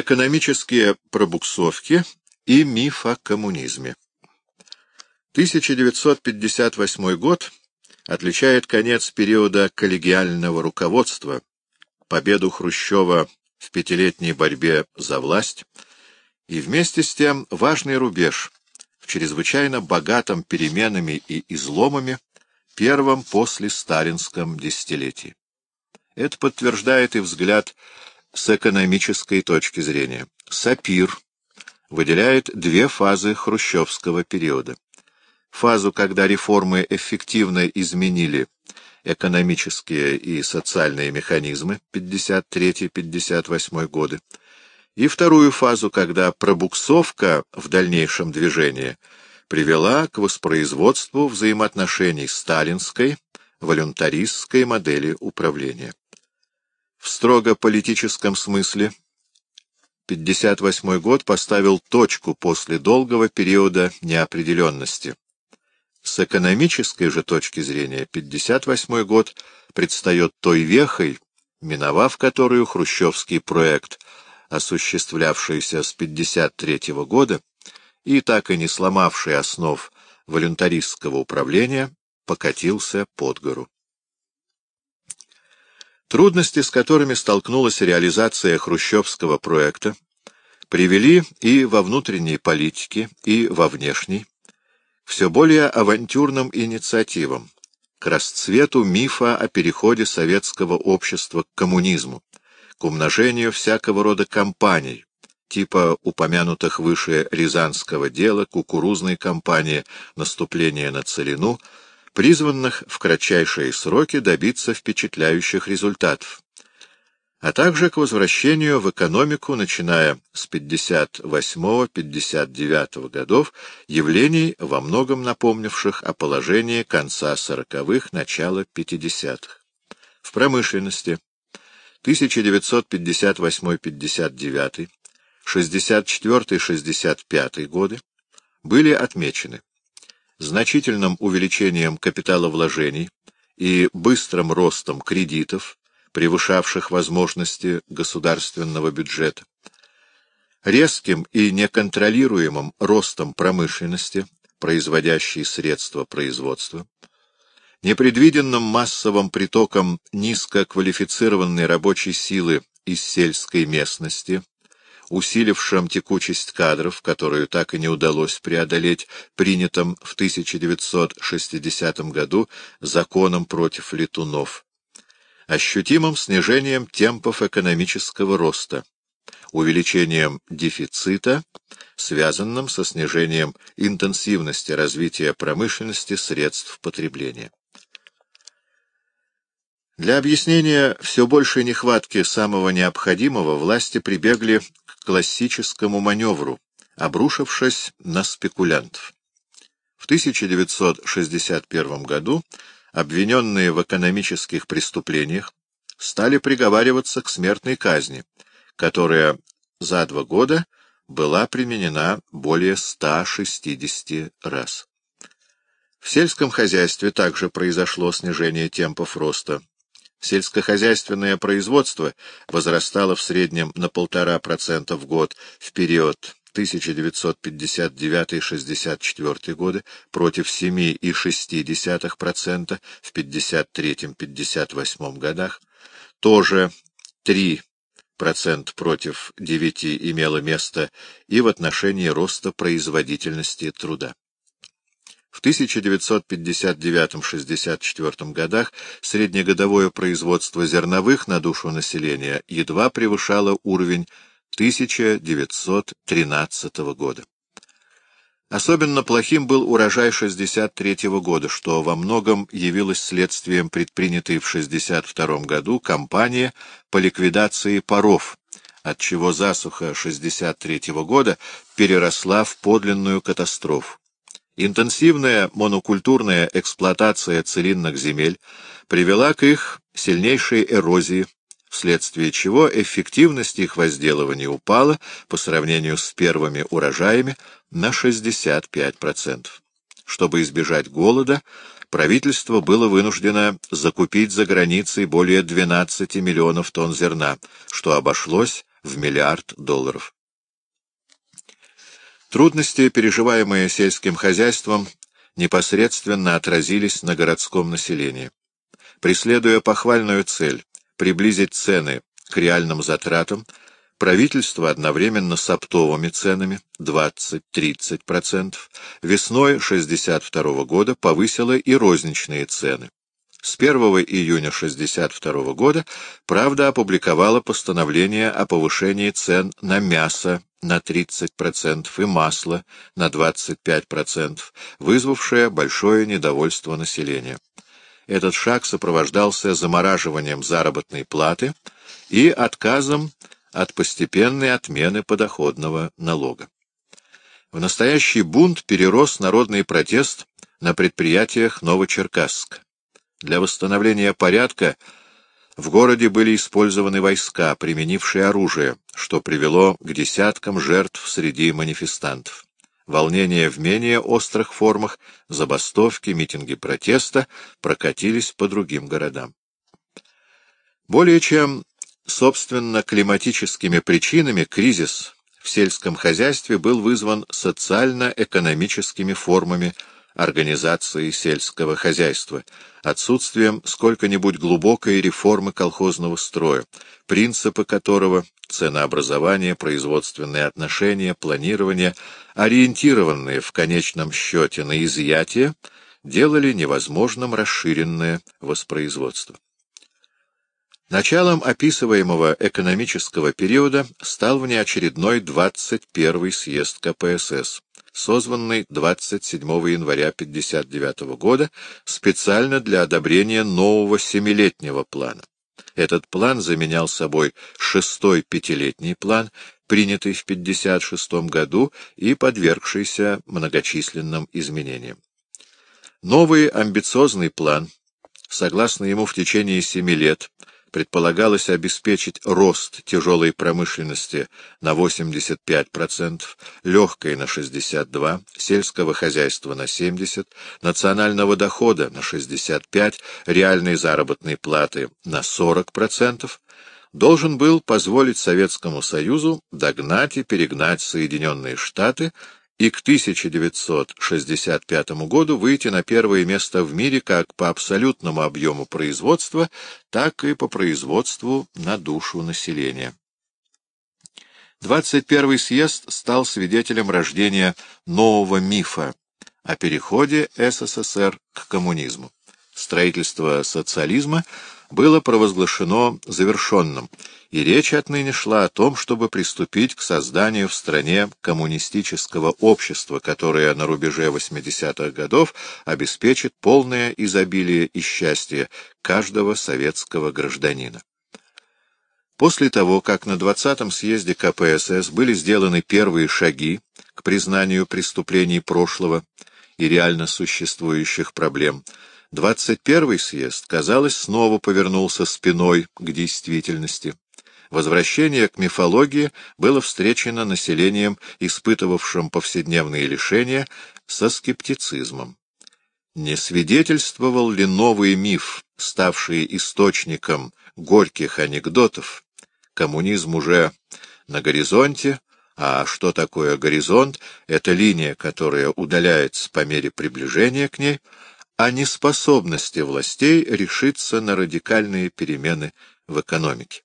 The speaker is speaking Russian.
Экономические пробуксовки и миф о коммунизме. 1958 год отличает конец периода коллегиального руководства, победу Хрущева в пятилетней борьбе за власть и вместе с тем важный рубеж в чрезвычайно богатом переменами и изломами первом после сталинском десятилетии. Это подтверждает и взгляд с экономической точки зрения. Сапир выделяет две фазы хрущевского периода фазу, когда реформы эффективно изменили экономические и социальные механизмы 53-58 годы, и вторую фазу, когда пробуксовка в дальнейшем движении привела к воспроизводству взаимоотношений сталинской, волюнтаристской модели управления. В строго политическом смысле 58 год поставил точку после долгого периода неопределенности. С экономической же точки зрения 58 год предстает той вехой, миновав которую хрущевский проект, осуществлявшийся с 53 года и так и не сломавший основ волюнтаристского управления, покатился под гору. Трудности, с которыми столкнулась реализация хрущевского проекта, привели и во внутренней политике, и во внешней все более авантюрным инициативам, к расцвету мифа о переходе советского общества к коммунизму, к умножению всякого рода кампаний, типа упомянутых выше Рязанского дела, кукурузной кампании, наступления на Целину, призванных в кратчайшие сроки добиться впечатляющих результатов, а также к возвращению в экономику, начиная с 58-59 годов, явлений, во многом напомнивших о положении конца 40-х, начала 50-х. В промышленности 1958-59, 64-65 годы были отмечены значительным увеличением капиталовложений и быстрым ростом кредитов, превышавших возможности государственного бюджета, резким и неконтролируемым ростом промышленности, производящей средства производства, непредвиденным массовым притоком низкоквалифицированной рабочей силы из сельской местности, усилившим текучесть кадров, которую так и не удалось преодолеть принятым в 1960 году законом против летунов, ощутимым снижением темпов экономического роста, увеличением дефицита, связанным со снижением интенсивности развития промышленности средств потребления. Для объяснения все большей нехватки самого необходимого власти прибегли к классическому маневру, обрушившись на спекулянтов. В 1961 году обвиненные в экономических преступлениях, стали приговариваться к смертной казни, которая за два года была применена более 160 раз. В сельском хозяйстве также произошло снижение темпов роста. Сельскохозяйственное производство возрастало в среднем на полтора процента в год в период 1959-64 годы против 7,6% в 53-58 годах, тоже 3% против 9 имело место и в отношении роста производительности труда. В 1959-64 годах среднегодовое производство зерновых на душу населения едва превышало уровень 1913 года. Особенно плохим был урожай 63 года, что во многом явилось следствием предпринятой в 62 году кампании по ликвидации паров, отчего засуха 63 года переросла в подлинную катастрофу. Интенсивная монокультурная эксплуатация целинных земель привела к их сильнейшей эрозии, вследствие чего эффективность их возделывания упала по сравнению с первыми урожаями на 65%. Чтобы избежать голода, правительство было вынуждено закупить за границей более 12 миллионов тонн зерна, что обошлось в миллиард долларов. Трудности, переживаемые сельским хозяйством, непосредственно отразились на городском населении. Преследуя похвальную цель приблизить цены к реальным затратам, правительство одновременно с оптовыми ценами 20-30% весной 1962 года повысило и розничные цены. С 1 июня 1962 года «Правда» опубликовала постановление о повышении цен на мясо на 30% и масло на 25%, вызвавшее большое недовольство населения. Этот шаг сопровождался замораживанием заработной платы и отказом от постепенной отмены подоходного налога. В настоящий бунт перерос народный протест на предприятиях Новочеркасска. Для восстановления порядка в городе были использованы войска, применившие оружие, что привело к десяткам жертв среди манифестантов. Волнения в менее острых формах, забастовки, митинги протеста прокатились по другим городам. Более чем, собственно, климатическими причинами кризис в сельском хозяйстве был вызван социально-экономическими формами организации сельского хозяйства, отсутствием сколько-нибудь глубокой реформы колхозного строя, принципы которого — ценообразование, производственные отношения, планирование, ориентированные в конечном счете на изъятие, делали невозможным расширенное воспроизводство. Началом описываемого экономического периода стал внеочередной 21-й съезд КПСС, созванный 27 января 1959 года специально для одобрения нового семилетнего плана. Этот план заменял собой шестой пятилетний план, принятый в 1956 году и подвергшийся многочисленным изменениям. Новый амбициозный план, согласно ему в течение семи лет, предполагалось обеспечить рост тяжелой промышленности на 85%, легкой на 62%, сельского хозяйства на 70%, национального дохода на 65%, реальной заработной платы на 40%, должен был позволить Советскому Союзу догнать и перегнать Соединенные Штаты и к 1965 году выйти на первое место в мире как по абсолютному объему производства, так и по производству на душу населения. 21 съезд стал свидетелем рождения нового мифа о переходе СССР к коммунизму. Строительство социализма было провозглашено завершенным, и речь отныне шла о том, чтобы приступить к созданию в стране коммунистического общества, которое на рубеже 80-х годов обеспечит полное изобилие и счастье каждого советского гражданина. После того, как на 20-м съезде КПСС были сделаны первые шаги к признанию преступлений прошлого и реально существующих проблем, 21-й съезд, казалось, снова повернулся спиной к действительности. Возвращение к мифологии было встречено населением, испытывавшим повседневные лишения, со скептицизмом. Не свидетельствовал ли новый миф, ставший источником горьких анекдотов? Коммунизм уже на горизонте, а что такое горизонт? Это линия, которая удаляется по мере приближения к ней, о неспособности властей решиться на радикальные перемены в экономике.